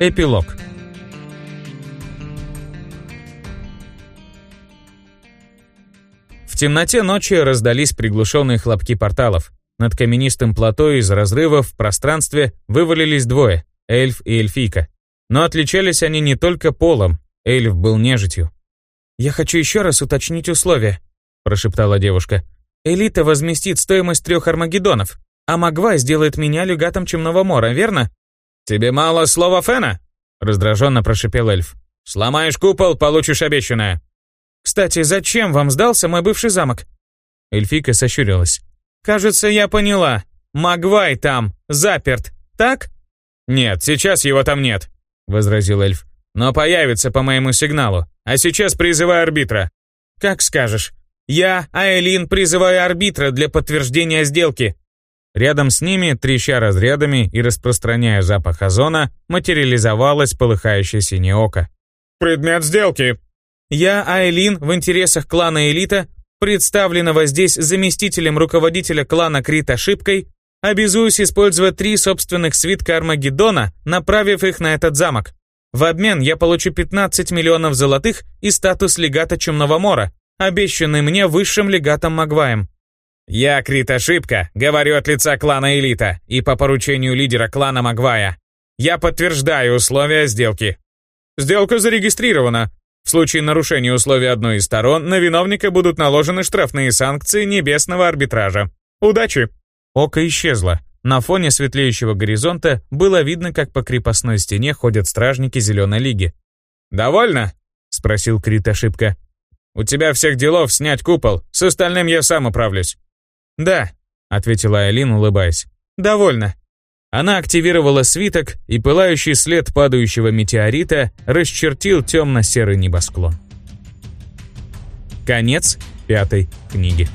Эпилог. В темноте ночи раздались приглушенные хлопки порталов. Над каменистым плато из разрывов в пространстве вывалились двое — эльф и эльфийка. Но отличались они не только полом, эльф был нежитью. «Я хочу еще раз уточнить условия», — прошептала девушка. «Элита возместит стоимость трех армагеддонов, а Магвай сделает меня легатом Чемного Мора, верно?» «Тебе мало слова Фена?» — раздраженно прошипел эльф. «Сломаешь купол, получишь обещанное». «Кстати, зачем вам сдался мой бывший замок?» Эльфика сощурилась. «Кажется, я поняла. Магвай там, заперт, так?» «Нет, сейчас его там нет», — возразил эльф. «Но появится по моему сигналу. А сейчас призывай арбитра». «Как скажешь. Я, Айлин, призываю арбитра для подтверждения сделки». Рядом с ними, треща разрядами и распространяя запах озона, материализовалось полыхающее синее око. «Предмет сделки!» «Я, Айлин, в интересах клана Элита, представленного здесь заместителем руководителя клана Крит ошибкой, обязуюсь использовать три собственных свитка Армагеддона, направив их на этот замок. В обмен я получу 15 миллионов золотых и статус легата Чумного Мора, обещанный мне высшим легатом Магваем. «Я, Крит Ошибка, говорю от лица клана Элита и по поручению лидера клана Магвая. Я подтверждаю условия сделки». «Сделка зарегистрирована. В случае нарушения условий одной из сторон на виновника будут наложены штрафные санкции небесного арбитража. Удачи!» Око исчезло. На фоне светлеющего горизонта было видно, как по крепостной стене ходят стражники Зеленой Лиги. «Довольно?» — спросил Крит Ошибка. «У тебя всех делов снять купол, с остальным я сам управлюсь». «Да», — ответила Айлин, улыбаясь. «Довольно». Она активировала свиток, и пылающий след падающего метеорита расчертил темно-серый небосклон. Конец пятой книги.